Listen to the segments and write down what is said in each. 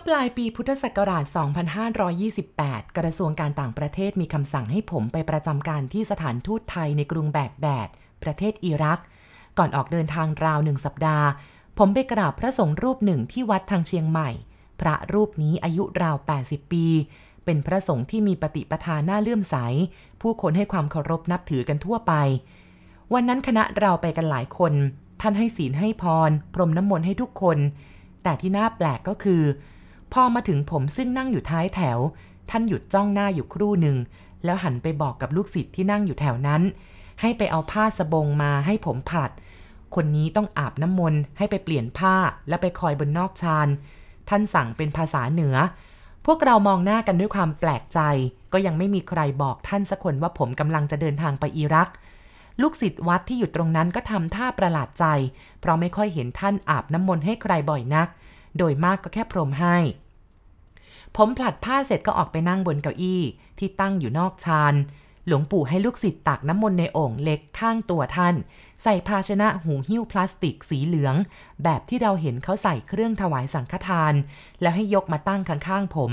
อปลายปีพุทธศักราช 2528 กระทรวงการต่างประเทศมีคำสั่งให้ผมไปประจำการที่สถานทูตไทยในกรุงแบกแดด ประเทศอิรัก ก่อนออกเดินทางราวหนึ่งสัปดาห์ ผมไปกราบพระสงฆ์รูปหนึ่งที่วัดทางเชียงใหม่ พระรูปนี้อายุราว 80 ปี เป็นพระสงฆ์ที่มีปฏิปทาหน้าเลื่อมใส ผู้คนให้ความเคารพนับถือกันทั่วไป วันนั้นคณะเราไปกันหลายคน ท่านให้ศีลให้พร พรมน้ำมนต์ให้ทุกคนแต่ที่น่าแปลกก็คือ พอมาถึงผมซึ่งนั่งอยู่ท้ายแถว ท่านหยุดจ้องหน้าอยู่ครู่หนึ่ง แล้วหันไปบอกกับลูกศิษย์ที่นั่งอยู่แถวนั้น ให้ไปเอาผ้าสบงมาให้ผมผัด คนนี้ต้องอาบน้ำมนต์ให้ไปเปลี่ยนผ้าและไปคอยบนนอกชานท่านสั่งเป็นภาษาเหนือ พวกเรามองหน้ากันด้วยความแปลกใจ ก็ยังไม่มีใครบอกท่านสักคนว่าผมกำลังจะเดินทางไปอิรักลูกศิษย์วัดที่อยู่ตรงนั้นก็ทำท่าประหลาดใจ เพราะไม่ค่อยเห็นท่านอาบน้ำมนต์ให้ใครบ่อยนัก โดยมากก็แค่พรมให้ ผมผลัดผ้าเสร็จก็ออกไปนั่งบนเก้าอี้ที่ตั้งอยู่นอกชานหลวงปู่ให้ลูกศิษย์ตักน้ำมนต์ในโอ่งเล็กข้างตัวท่าน ใส่ภาชนะหูหิ้วพลาสติกสีเหลือง แบบที่เราเห็นเขาใส่เครื่องถวายสังฆทาน แล้วให้ยกมาตั้งข้างๆผม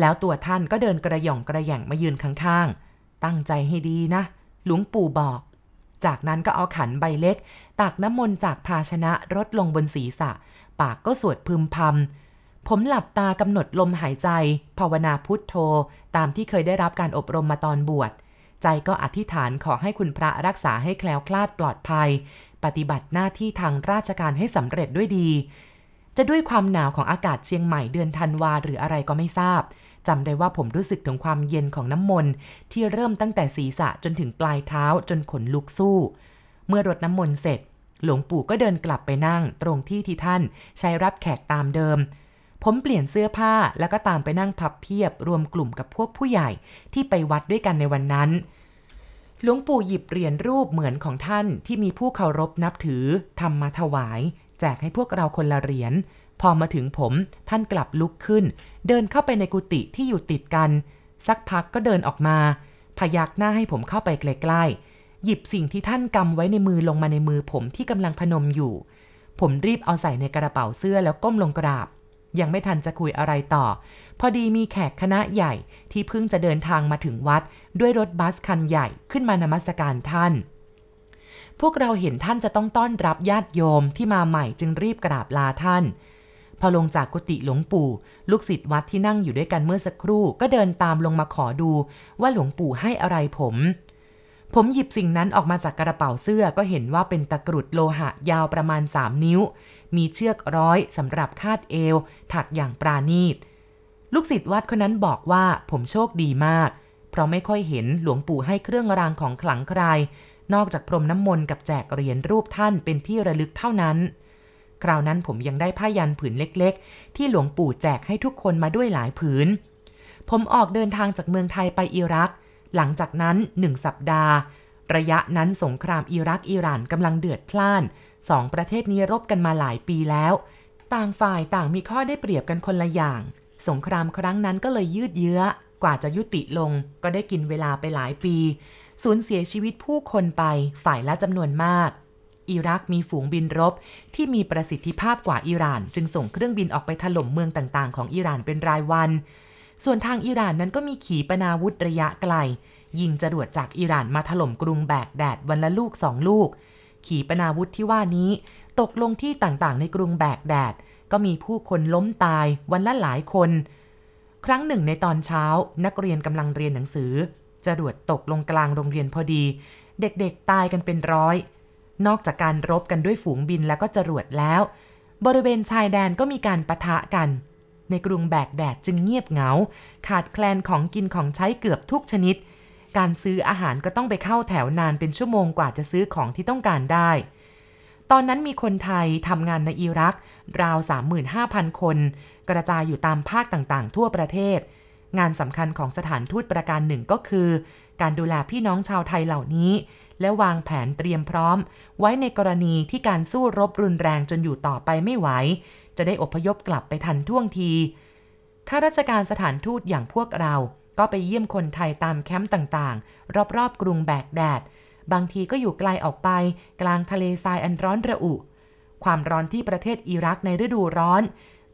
แล้วตัวท่านก็เดินกระหย่องกระแย่งมายืนข้างๆ ตั้งใจให้ดีนะ หลวงปู่บอก จากนั้นก็เอาขันใบเล็ก ตักน้ำมนต์จากภาชนะรดลงบนศีรษะ ปากก็สวดพึมพำ ผมหลับตากำหนดลมหายใจ ภาวนาพุทโธ ตามที่เคยได้รับการอบรมมาตอนบวช ใจก็อธิษฐานขอให้คุณพระรักษาให้แคล้วคลาดปลอดภัย ปฏิบัติหน้าที่ทางราชการให้สำเร็จด้วยดี จะด้วยความหนาวของอากาศเชียงใหม่เดือนธันวาหรืออะไรก็ไม่ทราบ จำได้ว่าผมรู้สึกถึงความเย็นของน้ำมนต์ที่เริ่มตั้งแต่ศีรษะจนถึงปลายเท้าจนขนลุกสู้ เมื่อรดน้ำมนต์เสร็จ หลวงปู่ก็เดินกลับไปนั่ง ตรงที่ที่ท่านใช้รับแขกตามเดิม ผมเปลี่ยนเสื้อผ้าแล้วก็ตามไปนั่งพับเพียบ รวมกลุ่มกับพวกผู้ใหญ่ที่ไปวัดด้วยกันในวันนั้นหลวงปู่หยิบเหรียญรูปเหมือนของท่านที่มีผู้เคารพนับถือทำมาถวาย แจกให้พวกเราคนละเหรียญ พอมาถึงผมท่านกลับลุกขึ้น เดินเข้าไปในกุฏิที่อยู่ติดกัน สักพักก็เดินออกมา พยักหน้าให้ผมเข้าไปใกล้ๆหยิบสิ่งที่ท่านกำไว้ในมือลงมาในมือผมที่กำลังพนมอยู่ ผมรีบเอาใส่ในกระเป๋าเสื้อแล้วก้มลงกราบ ยังไม่ทันจะคุยอะไรต่อ พอดีมีแขกคณะใหญ่ที่เพิ่งจะเดินทางมาถึงวัด ด้วยรถบัสคันใหญ่ขึ้นมานมัสการท่านพวกเราเห็นท่านจะต้องต้อนรับญาติโยมที่มาใหม่จึงรีบกราบลาท่าน พอลงจากกุฏิหลวงปู่ ลูกศิษย์วัดที่นั่งอยู่ด้วยกันเมื่อสักครู่ ก็เดินตามลงมาขอดูว่าหลวงปู่ให้อะไรผม ผมหยิบสิ่งนั้นออกมาจากกระเป๋าเสื้อก็เห็นว่าเป็นตะกรุดโลหะยาวประมาณ 3 นิ้ว มีเชือกร้อยสำหรับคาดเอว ถักอย่างปราณีต ลูกศิษย์วัดคนนั้นบอกว่าผมโชคดีมาก เพราะไม่ค่อยเห็นหลวงปู่ให้เครื่องรางของขลังใครนอกจากพรมน้ำมนต์กับแจกเหรียญรูปท่านเป็นที่ระลึกเท่านั้น ราวนั้นผมยังได้ผ้ายันผืนเล็กๆ ที่หลวงปู่แจกให้ทุกคนมาด้วยหลายผืน ผมออกเดินทางจากเมืองไทยไปอิรัก หลังจากนั้นหนึ่งสัปดาห์ ระยะนั้นสงครามอิรักอิหร่านกำลังเดือดพล่านสองประเทศนี้รบกันมาหลายปีแล้ว ต่างฝ่ายต่างมีข้อได้เปรียบกันคนละอย่าง สงครามครั้งนั้นก็เลยยืดเยื้อ กว่าจะยุติลง ก็ได้กินเวลาไปหลายปี สูญเสียชีวิตผู้คนไปฝ่ายละจำนวนมาก อิรักมีฝูงบินรบ ที่มีประสิทธิภาพกว่าอิหร่าน จึงส่งเครื่องบินออกไปถล่มเมืองต่างๆ ของอิหร่านเป็นรายวัน ส่วนทางอิหร่านนั้นก็มีขีปนาวุธระยะไกล ยิงจรวดจากอิหร่านมาถล่มกรุงแบกแดดวันละลูกสองลูก ขีปนาวุธที่ว่านี้ ตกลงที่ต่างๆ ในกรุงแบกแดด ก็มีผู้คนล้มตายวันละหลายคน ครั้งหนึ่งในตอนเช้า นักเรียนกำลังเรียนหนังสือจรวดตกลงกลางโรงเรียนพอดี เด็กๆตายกันเป็นร้อย นอกจากการรบกันด้วยฝูงบินแล้วก็จรวดแล้ว บริเวณชายแดนก็มีการประทะกัน ในกรุงแบกแดดจึงเงียบเหงา ขาดแคลนของกินของใช้เกือบทุกชนิด การซื้ออาหารก็ต้องไปเข้าแถวนานเป็นชั่วโมงกว่าจะซื้อของที่ต้องการได้ ตอนนั้นมีคนไทยทำงานในอิรัก ราว 35,000 คน กระจายอยู่ตามภาคต่างๆ ทั่วประเทศ งานสำคัญของสถานทูตประการหนึ่งก็คือ การดูแลพี่น้องชาวไทยเหล่านี้ และวางแผนเตรียมพร้อม ไว้ในกรณีที่การสู้รบรุนแรงจนอยู่ต่อไปไม่ไหว จะได้อพยพกลับไปทันท่วงทีข้าราชการสถานทูตอย่างพวกเรา ก็ไปเยี่ยมคนไทยตามแคมป์ต่างๆ รอบๆ กรุงแบกแดด บางทีก็อยู่ไกลออกไป กลางทะเลทรายอันร้อนระอุ ความร้อนที่ประเทศอิรักในฤดูร้อน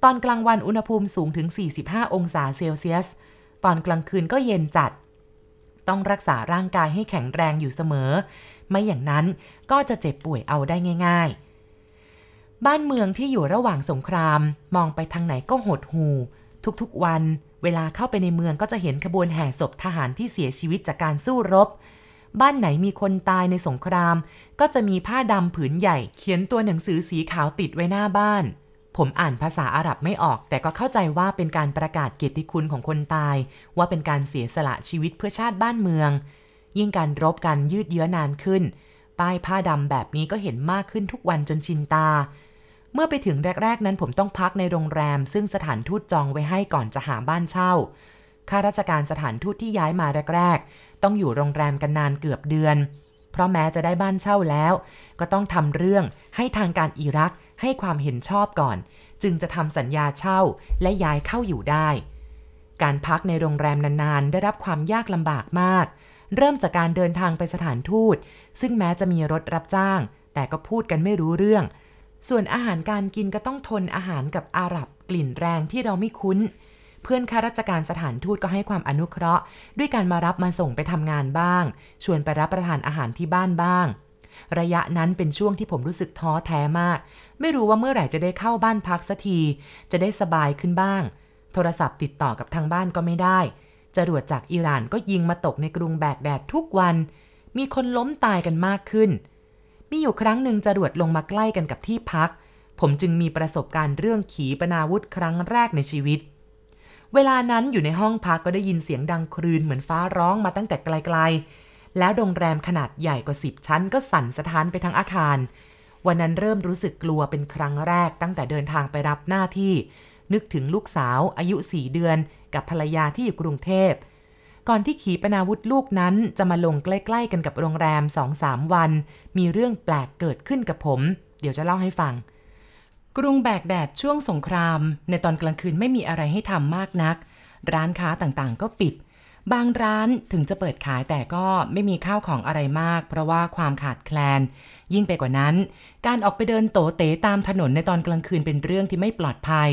ตอนกลางวันอุณหภูมิสูงถึง 45 องศาเซลเซียส ตอนกลางคืนก็เย็นจัด ต้องรักษาร่างกายให้แข็งแรงอยู่เสมอ ไม่อย่างนั้นก็จะเจ็บป่วยเอาได้ง่าย ๆ บ้านเมืองที่อยู่ระหว่างสงครามมองไปทางไหนก็หดหูทุกๆวัน เวลาเข้าไปในเมืองก็จะเห็นขบวนแห่ศพทหารที่เสียชีวิตจากการสู้รบ บ้านไหนมีคนตายในสงคราม ก็จะมีผ้าดำผืนใหญ่ เขียนตัวหนังสือสีขาวติดไว้หน้าบ้าน ผมอ่านภาษาอาหรับไม่ออก แต่ก็เข้าใจว่าเป็นการประกาศเกียรติคุณของคนตาย ว่าเป็นการเสียสละชีวิตเพื่อชาติบ้านเมือง ยิ่งการรบกันยืดเยื้อนานขึ้น ป้ายผ้าดำแบบนี้ก็เห็นมากขึ้นทุกวันจนชินตา เมื่อไปถึงแรก ๆ นั้นผมต้องพักในโรงแรม ซึ่งสถานทูตจองไว้ให้ก่อนจะหาบ้านเช่าข้าราชการสถานทูตที่ย้ายมาแรก ๆ ต้องอยู่โรงแรมกันนานเกือบเดือน เพราะแม้จะได้บ้านเช่าแล้ว ก็ต้องทำเรื่องให้ทางการอิรัก ให้ความเห็นชอบก่อน จึงจะทำสัญญาเช่าและย้ายเข้าอยู่ได้ การพักในโรงแรมนานๆ ได้รับความยากลำบากมาก เริ่มจากการเดินทางไปสถานทูต ซึ่งแม้จะมีรถรับจ้าง แต่ก็พูดกันไม่รู้เรื่อง ส่วนอาหารการกินก็ต้องทนอาหารกับอาหรับกลิ่นแรงที่เราไม่คุ้น เพื่อนข้าราชการสถานทูตก็ให้ความอนุเคราะห์ ด้วยการมารับมาส่งไปทำงานบ้าง ชวนไปรับประทานอาหารที่บ้านบ้าง ระยะนั้นเป็นช่วงที่ผมรู้สึกท้อแท้มาก ไม่รู้ว่าเมื่อไหร่จะได้เข้าบ้านพักสักที จะได้สบายขึ้นบ้าง โทรศัพท์ติดต่อกับทางบ้านก็ไม่ได้ จรวดจากอิหร่านก็ยิงมาตกในกรุงแบกแดดทุกวัน มีคนล้มตายกันมากขึ้น มีอยู่ครั้งหนึ่งจรวดลงมาใกล้กันกับที่พัก ผมจึงมีประสบการณ์เรื่องขีปนาวุธครั้งแรกในชีวิตเวลานั้นอยู่ในห้องพักก็ได้ยินเสียงดังครืนเหมือนฟ้าร้องมาตั้งแต่ไกล แล้วโรงแรมขนาดใหญ่กว่าสิบชั้น ก็สั่นสะท้านไปทั้งอาคาร วันนั้นเริ่มรู้สึกกลัวเป็นครั้งแรกตั้งแต่เดินทางไปรับหน้าที่ นึกถึงลูกสาวอายุสี่เดือน กับภรรยาที่อยู่กรุงเทพ ก่อนที่ขีปนาวุธลูกนั้นจะมาลงใกล้ ๆ กันกับโรงแรมสองสามวัน มีเรื่องแปลกเกิดขึ้นกับผม เดี๋ยวจะเล่าให้ฟัง กรุงแบกแดดช่วงสงคราม ในตอนกลางคืนไม่มีอะไรให้ทำมากนัก ร้านค้าต่างๆ ก็ปิด บางร้านถึงจะเปิดขายแต่ก็ไม่มีข้าวของอะไรมาก เพราะว่าความขาดแคลน ยิ่งไปกว่านั้น การออกไปเดินโตเตตามถนนในตอนกลางคืนเป็นเรื่องที่ไม่ปลอดภัย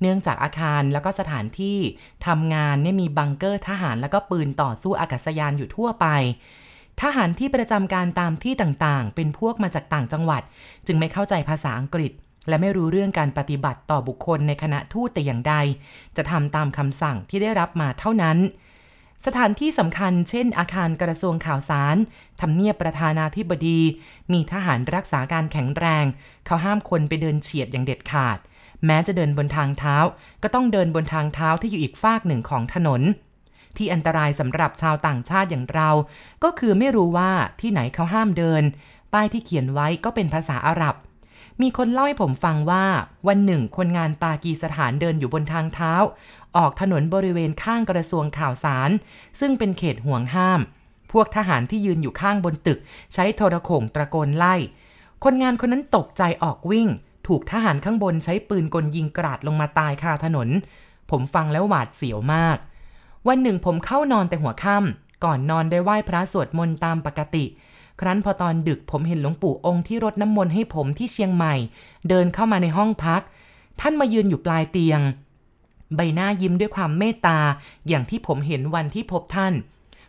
เนื่องจากอาคารแล้วก็สถานที่ทำงานเนี่ยมีบังเกอร์ทหารแล้วก็ปืนต่อสู้อากาศยานอยู่ทั่วไปทหารที่ประจำการตามที่ต่างๆ เป็นพวกมาจากต่างจังหวัด จึงไม่เข้าใจภาษาอังกฤษ และไม่รู้เรื่องการปฏิบัติต่อบุคคลในคณะทูตแต่อย่างใด จะทำตามคำสั่งที่ได้รับมาเท่านั้น สถานที่สำคัญเช่น อาคารกระทรวงข่าวสารทำเนียบประธานาธิบดี มีทหารรักษาการแข็งแรง เขาห้ามคนไปเดินเฉียดอย่างเด็ดขาด แม้จะเดินบนทางเท้า ก็ต้องเดินบนทางเท้าที่อยู่อีกฝากหนึ่งของถนน ที่อันตรายสำหรับชาวต่างชาติอย่างเรา ก็คือไม่รู้ว่าที่ไหนเขาห้ามเดิน ป้ายที่เขียนไว้ก็เป็นภาษาอาหรับ มีคนเล่าให้ผมฟังว่าวันหนึ่งคนงานปากีสถานเดินอยู่บนทางเท้า ออกถนนบริเวณข้างกระทรวงข่าวสาร ซึ่งเป็นเขตห่วงห้าม พวกทหารที่ยืนอยู่ข้างบนตึก ใช้โทรโข่งตะโกนไล่ คนงานคนนั้นตกใจออกวิ่ง ถูกทหารข้างบนใช้ปืนกลยิงกราดลงมาตายคาถนน ผมฟังแล้วหวาดเสียวมาก วันหนึ่งผมเข้านอนแต่หัวค่ำก่อนนอนได้ไหว้พระสวดมนต์ตามปกติ ครั้นพอตอนดึกผมเห็นหลวงปู่องค์ที่รดน้ำมนต์ให้ผมที่เชียงใหม่ เดินเข้ามาในห้องพัก ท่านมายืนอยู่ปลายเตียง ใบหน้ายิ้มด้วยความเมตตา อย่างที่ผมเห็นวันที่พบท่าน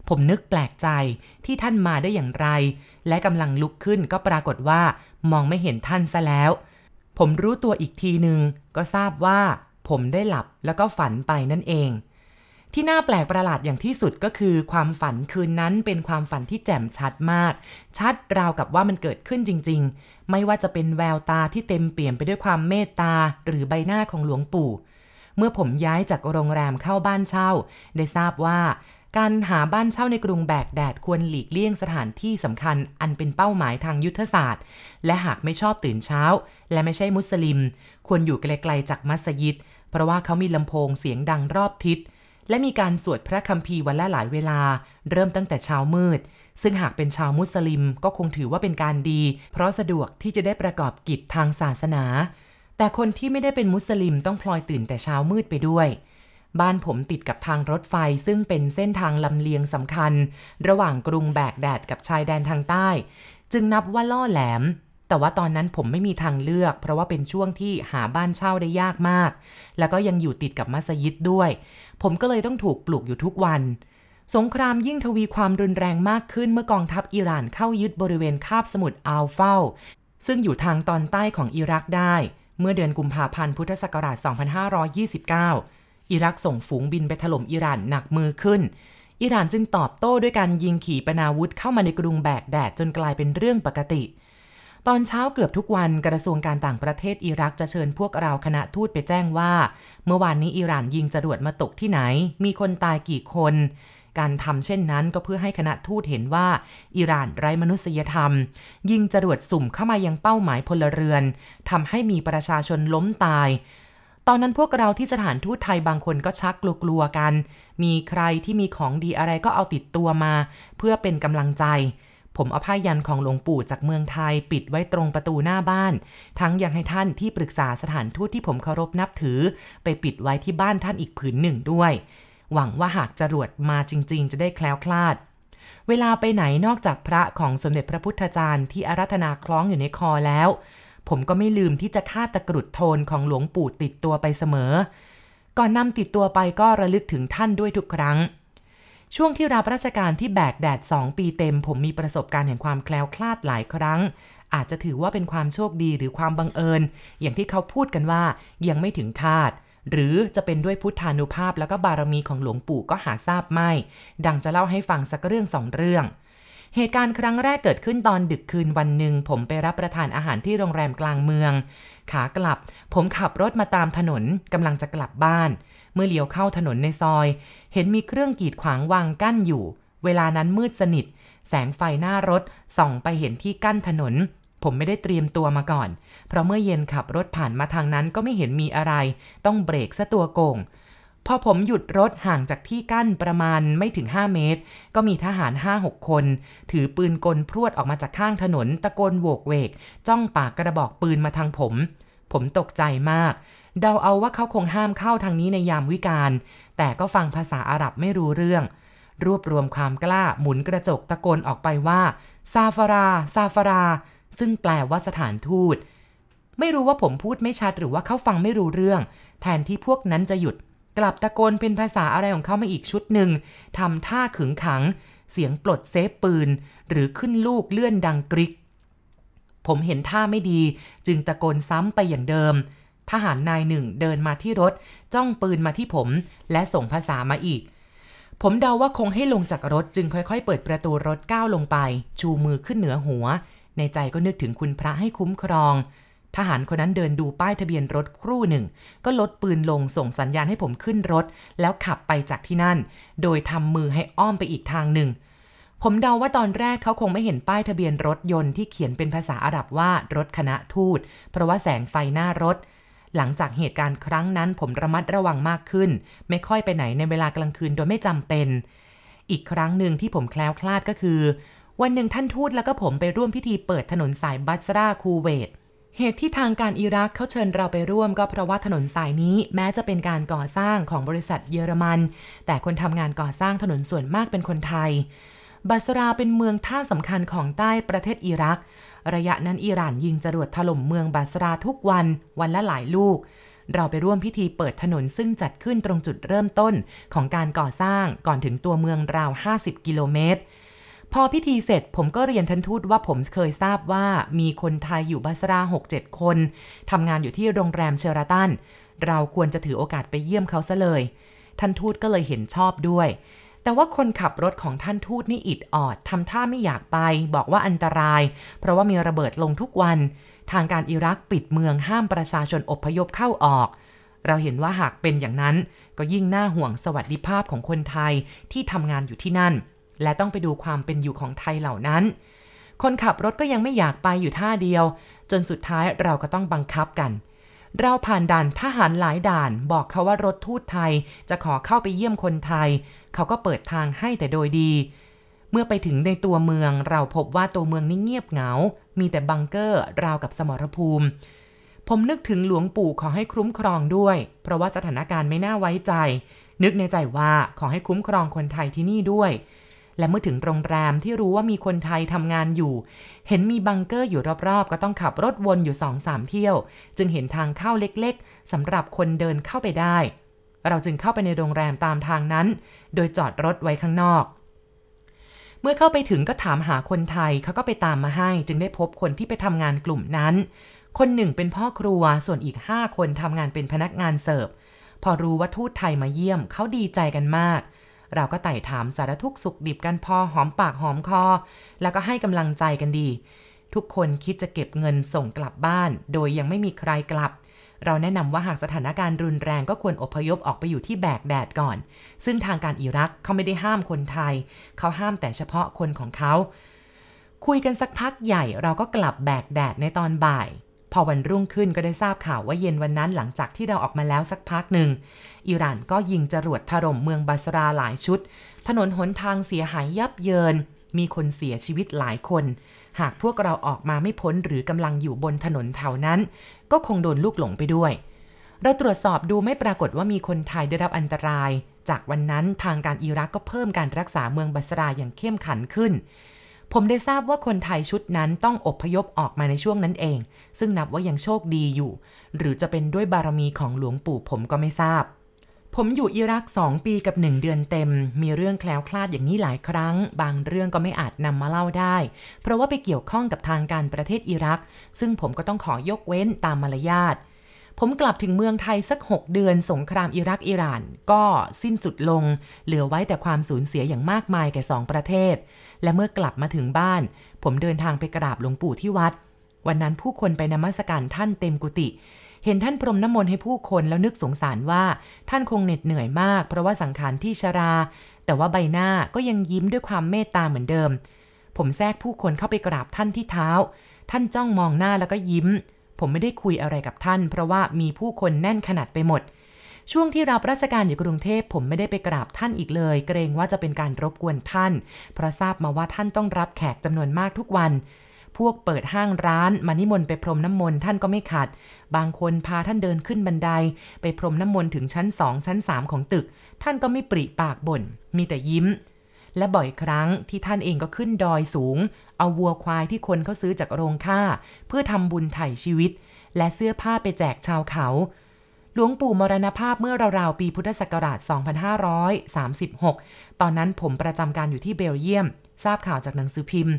ผมนึกแปลกใจที่ท่านมาได้อย่างไร และกำลังลุกขึ้นก็ปรากฏว่ามองไม่เห็นท่านซะแล้ว ผมรู้ตัวอีกทีหนึ่งก็ทราบว่า ผมได้หลับแล้วก็ฝันไปนั่นเอง ที่น่าแปลกประหลาดอย่างที่สุดก็คือความฝันคืนนั้นเป็นความฝันที่แจ่มชัดมาก ชัดราวกับว่ามันเกิดขึ้นจริง ๆ ไม่ว่าจะเป็นแววตาที่เต็มเปี่ยมไปด้วยความเมตตา หรือใบหน้าของหลวงปู่ เมื่อผมย้ายจากโรงแรมเข้าบ้านเช่า ได้ทราบว่า การหาบ้านเช่าในกรุงแบกแดดควรหลีกเลี่ยงสถานที่สำคัญ อันเป็นเป้าหมายทางยุทธศาสตร์ และหากไม่ชอบตื่นเช้า และไม่ใช่มุสลิม ควรอยู่ไกลๆจากมัสยิด เพราะว่าเขามีลำโพงเสียงดังรอบทิศ และมีการสวดพระคัมภีร์วันละหลายเวลา เริ่มตั้งแต่เช้ามืด ซึ่งหากเป็นชาวมุสลิมก็คงถือว่าเป็นการดี เพราะสะดวกที่จะได้ประกอบกิจทางศาสนา แต่คนที่ไม่ได้เป็นมุสลิมต้องพลอยตื่นแต่เช้ามืดไปด้วย บ้านผมติดกับทางรถไฟซึ่งเป็นเส้นทางลำเลียงสำคัญ ระหว่างกรุงแบกแดดกับชายแดนทางใต้ จึงนับว่าล่อแหลม แต่ว่าตอนนั้นผมไม่มีทางเลือก เพราะว่าเป็นช่วงที่หาบ้านเช่าได้ยากมาก แล้วก็ยังอยู่ติดกับมัสยิดด้วย ผมก็เลยต้องถูกปลุกอยู่ทุกวัน สงครามยิ่งทวีความรุนแรงมากขึ้นเมื่อกองทัพอิหร่านเข้ายึดบริเวณคาบสมุทรอัลเฟาซึ่งอยู่ทางตอนใต้ของอิรักได้ เมื่อเดือนกุมภาพันธ์พุทธศักราช 2529 อิรักส่งฝูงบินไปถล่มอิหร่านหนักมือขึ้น อิหร่านจึงตอบโต้ด้วยการยิงขีปนาวุธเข้ามาในกรุงแบกแดดจนกลายเป็นเรื่องปกติ ตอนเช้าเกือบทุกวันกระทรวงการต่างประเทศอิรักจะเชิญพวกเราคณะทูตไปแจ้งว่า เมื่อวานนี้อิหร่านยิงจรวดมาตกที่ไหน มีคนตายกี่คน การทำเช่นนั้นก็เพื่อให้คณะทูตเห็นว่าอิหร่านไร้มนุษยธรรม ยิงจรวดสุ่มเข้ามายังเป้าหมายพลเรือนทำให้มีประชาชนล้มตายตอนนั้นพวกเราที่สถานทูตไทยบางคนก็ชักกลัวๆกัน มีใครที่มีของดีอะไรก็เอาติดตัวมา เพื่อเป็นกำลังใจ ผมเอาผ้ายันของหลวงปู่จากเมืองไทยปิดไว้ตรงประตูหน้าบ้าน ทั้งยังให้ท่านที่ปรึกษาสถานทูตที่ผมเคารพนับถือ ไปปิดไว้ที่บ้านท่านอีกผืนหนึ่งด้วย หวังว่าหากจรวดมาจริง ๆ จะได้แคล้วคลาด เวลาไปไหนนอกจากพระของสมเด็จพระพุทธจารย์ที่อารัธนาคล้องอยู่ในคอแล้ว ผมก็ไม่ลืมที่จะคาดตะกรุดโทนของหลวงปู่ติดตัวไปเสมอ ก่อนนำติดตัวไปก็ระลึกถึงท่านด้วยทุกครั้ง ช่วงที่รับราชการที่แบกแดดสองปีเต็ม ผมมีประสบการณ์แห่งความแคล้วคลาดหลายครั้ง อาจจะถือว่าเป็นความโชคดีหรือความบังเอิญ อย่างที่เขาพูดกันว่ายังไม่ถึงคาด หรือจะเป็นด้วยพุทธานุภาพแล้วก็บารมีของหลวงปู่ก็หาทราบไม่ ดังจะเล่าให้ฟังสักเรื่องสองเรื่องเหตุการณ์ครั้งแรกเกิดขึ้นตอนดึกคืนวันหนึ่ง ผมไปรับประทานอาหารที่โรงแรมกลางเมือง ขากลับ ผมขับรถมาตามถนนกำลังจะกลับบ้าน เมื่อเลี้ยวเข้าถนนในซอย เห็นมีเครื่องกีดขวางวางกั้นอยู่ เวลานั้นมืดสนิท แสงไฟหน้ารถส่องไปเห็นที่กั้นถนน ผมไม่ได้เตรียมตัวมาก่อน เพราะเมื่อเย็นขับรถผ่านมาทางนั้นก็ไม่เห็นมีอะไร ต้องเบรกซะตัวโกงพอผมหยุดรถห่างจากที่กั้นประมาณไม่ถึง 5 เมตร ก็มีทหาร 5-6 คน ถือปืนกลพรวดออกมาจากข้างถนน ตะโกนโวกเวก จ้องปากกระบอกปืนมาทางผม ผมตกใจมาก เดาเอาว่าเขาคงห้ามเข้าทางนี้ในยามวิกาลแต่ก็ฟังภาษาอาหรับไม่รู้เรื่อง รวบรวมความกล้าหมุนกระจกตะโกนออกไปว่า ซาฟารา ซาฟารา ซึ่งแปลว่าสถานทูต ไม่รู้ว่าผมพูดไม่ชัดหรือว่าเขาฟังไม่รู้เรื่อง แทนที่พวกนั้นจะหยุด กลับตะโกนเป็นภาษาอะไรของเขามาอีกชุดหนึ่งทำท่าขึงขัง เสียงปลดเซฟปืน หรือขึ้นลูกเลื่อนดังกริกผมเห็นท่าไม่ดีจึงตะโกนซ้ำไปอย่างเดิม ทหารนายหนึ่งเดินมาที่รถ จ้องปืนมาที่ผม และส่งภาษามาอีก ผมเดาว่าคงให้ลงจากรถจึงค่อยๆ เปิดประตูรถก้าวลงไป ชูมือขึ้นเหนือหัว ในใจก็นึกถึงคุณพระให้คุ้มครอง ทหารคนนั้นเดินดูป้ายทะเบียนรถครู่หนึ่ง ก็ลดปืนลงส่งสัญญาณให้ผมขึ้นรถ แล้วขับไปจากที่นั่น โดยทำมือให้อ้อมไปอีกทางหนึ่งผมเดาว่าตอนแรกเขาคงไม่เห็นป้ายทะเบียนรถยนต์ที่เขียนเป็นภาษาอาหรับว่ารถคณะทูต เพราะว่าแสงไฟหน้ารถ หลังจากเหตุการณ์ครั้งนั้นผมระมัดระวังมากขึ้น ไม่ค่อยไปไหนในเวลากลางคืนโดยไม่จำเป็น อีกครั้งหนึ่งที่ผมแคล้วคลาดก็คือ วันหนึ่งท่านทูตแล้วก็ผมไปร่วมพิธีเปิดถนนสายบัสราคูเวตเหตุที่ทางการอิรักเขาเชิญเราไปร่วมก็เพราะว่าถนนสายนี้แม้จะเป็นการก่อสร้างของบริษัทเยอรมัน แต่คนทำงานก่อสร้างถนนส่วนมากเป็นคนไทยบัสราเป็นเมืองท่าสำคัญของใต้ประเทศอิรัก ระยะนั้นอิหร่านยิงจรวดถล่มเมืองบัสราทุกวันวันละหลายลูก เราไปร่วมพิธีเปิดถนนซึ่งจัดขึ้นตรงจุดเริ่มต้นของการก่อสร้างก่อนถึงตัวเมืองราว 50 กิโลเมตรพอพิธีเสร็จผมก็เรียนทันทูตว่าผมเคยทราบว่ามีคนไทยอยู่บาสราหกเจ็ดคนทำงานอยู่ที่โรงแรมเชอราตัน เราควรจะถือโอกาสไปเยี่ยมเขาซะเลยท่านทูตก็เลยเห็นชอบด้วย แต่ว่าคนขับรถของท่านทูตนี่อิดออดทำท่าไม่อยากไป บอกว่าอันตราย เพราะว่ามีระเบิดลงทุกวัน ทางการอิรักปิดเมืองห้ามประชาชนอพยพเข้าออก เราเห็นว่าหากเป็นอย่างนั้น ก็ยิ่งน่าห่วงสวัสดิภาพของคนไทยที่ทำงานอยู่ที่นั่น และต้องไปดูความเป็นอยู่ของไทยเหล่านั้น คนขับรถก็ยังไม่อยากไปอยู่ท่าเดียว จนสุดท้ายเราก็ต้องบังคับกัน เราผ่านด่านทหารหลายด่าน บอกเขาว่ารถทูตไทย จะขอเข้าไปเยี่ยมคนไทย เขาก็เปิดทางให้แต่โดยดี เมื่อไปถึงในตัวเมือง เราพบว่าตัวเมืองนี่เงียบเหงา มีแต่บังเกอร์ราวกับสมรภูมิ ผมนึกถึงหลวงปู่ขอให้คุ้มครองด้วย เพราะว่าสถานการณ์ไม่น่าไว้ใจ นึกในใจว่าขอให้คุ้มครองคนไทยที่นี่ด้วย และเมื่อถึงโรงแรมที่รู้ว่ามีคนไทยทำงานอยู่ เห็นมีบังเกอร์อยู่รอบๆ ก็ต้องขับรถวนอยู่สองสามเที่ยว จึงเห็นทางเข้าเล็กๆสำหรับคนเดินเข้าไปได้ เราจึงเข้าไปในโรงแรมตามทางนั้น โดยจอดรถไว้ข้างนอก เมื่อเข้าไปถึงก็ถามหาคนไทยเขาก็ไปตามมาให้ จึงได้พบคนที่ไปทำงานกลุ่มนั้น คนหนึ่งเป็นพ่อครัวส่วนอีกห้าคนทำงานเป็นพนักงานเสิร์ฟพอรู้ว่าทูตไทยมาเยี่ยมเขาดีใจกันมากเเราก็ไต่ถามสารทุกสุขดิบกันพอหอมปากหอมคอ แล้วก็ให้กำลังใจกันดี ทุกคนคิดจะเก็บเงินส่งกลับบ้าน โดยยังไม่มีใครกลับ เราแนะนำว่าหากสถานการณ์รุนแรงก็ควรอพยพออกไปอยู่ที่แบกแดดก่อน ซึ่งทางการอิรักเขาไม่ได้ห้ามคนไทย เขาห้ามแต่เฉพาะคนของเขาคุยกันสักพักใหญ่เราก็กลับแบกแดดในตอนบ่าย พอวันรุ่งขึ้นก็ได้ทราบข่าวว่าเย็นวันนั้นหลังจากที่เราออกมาแล้วสักพักหนึ่ง อิหร่านก็ยิงจรวดถล่มเมืองบาสราหลายชุด ถนนหนทางเสียหายยับเยิน มีคนเสียชีวิตหลายคน หากพวกเราออกมาไม่พ้นหรือกำลังอยู่บนถนนแถวนั้น ก็คงโดนลูกหลงไปด้วย เราตรวจสอบดูไม่ปรากฏว่ามีคนไทยได้รับอันตราย จากวันนั้นทางการอิรักก็เพิ่มการรักษาเมืองบาสราอย่างเข้มขันขึ้น ผมได้ทราบว่าคนไทยชุดนั้นต้องอบพยพออกมาในช่วงนั้นเอง ซึ่งนับว่ายังโชคดีอยู่ หรือจะเป็นด้วยบารมีของหลวงปู่ผมก็ไม่ทราบ ผมอยู่อิรักสองปีกับหนึ่งเดือนเต็ม มีเรื่องแคล้วคลาดอย่างนี้หลายครั้ง บางเรื่องก็ไม่อาจนำมาเล่าได้ เพราะว่าไปเกี่ยวข้องกับทางการประเทศอิรัก ซึ่งผมก็ต้องขอยกเว้นตามมารยาท ผมกลับถึงเมืองไทยสัก 6 เดือนสงครามอิรักอิหร่าน ก็สิ้นสุดลง เหลือไว้แต่ความสูญเสียอย่างมากมายแก่สองประเทศ และเมื่อกลับมาถึงบ้าน ผมเดินทางไปกราบหลวงปู่ที่วัด วันนั้นผู้คนไปนมัสการท่านเต็มกุฏิเห็นท่านพรมน้ำมนต์ให้ผู้คนแล้วนึกสงสารว่าท่านคงเหน็ดเหนื่อยมาก เพราะว่าสังขารที่ชรา แต่ว่าใบหน้าก็ยังยิ้มด้วยความเมตตาเหมือนเดิม ผมแทรกผู้คนเข้าไปกราบท่านที่เท้า ท่านจ้องมองหน้าแล้วก็ยิ้ม ผมไม่ได้คุยอะไรกับท่าน เพราะว่ามีผู้คนแน่นขนาดไปหมด ช่วงที่รับราชการอยู่กรุงเทพผมไม่ได้ไปกราบท่านอีกเลย เกรงว่าจะเป็นการรบกวนท่าน เพราะทราบมาว่าท่านต้องรับแขกจำนวนมากทุกวันพวกเปิดห้างร้านมานิมนต์ไปพรมน้ำมนต์ท่านก็ไม่ขัด บางคนพาท่านเดินขึ้นบันได ไปพรมน้ำมนต์ถึงชั้นสองชั้นสามของตึก ท่านก็ไม่ปริปากบน่น มีแต่ยิ้ม และบ่อยครั้งที่ท่านเองก็ขึ้นดอยสูง เอาวัวควายที่คนเขาซื้อจากโรงฆ่า เพื่อทำบุญไถ่ชีวิต และเสื้อผ้าไปแจกชาวเขา หลวงปู่มรณภาพเมื่อราวๆปีพุทธศักราช 2536 ตอนนั้นผมประจำการอยู่ที่เบลเยียม ทราบข่าวจากหนังสือพิมพ์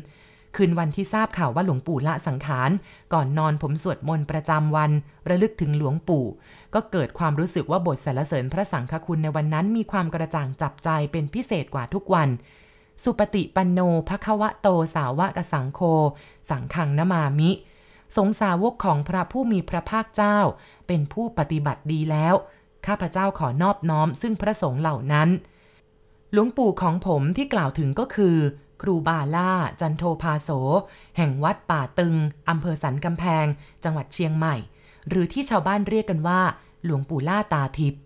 คืนวันที่ทราบข่าวว่าหลวงปู่ละสังขาร ก่อนนอนผมสวดมนต์ประจำวัน ระลึกถึงหลวงปู่ ก็เกิดความรู้สึกว่าบทสรรเสริญพระสังฆคุณในวันนั้นมีความกระจ่างจับใจเป็นพิเศษกว่าทุกวัน สุปฏิปันโนภควะโตสาวะกสังโค สังขังนมามิ สงสาวกของพระผู้มีพระภาคเจ้า เป็นผู้ปฏิบัติดีแล้ว ข้าพเจ้าขอนอบน้อมซึ่งพระสงฆ์เหล่านั้นหลวงปู่ของผมที่กล่าวถึงก็คือ รูบาล่า จันโทพาโส แห่งวัดป่าตึง อำเภอสันกำแพง จังหวัดเชียงใหม่ หรือที่ชาวบ้านเรียกกันว่า หลวงปู่ล่าตาทิพย์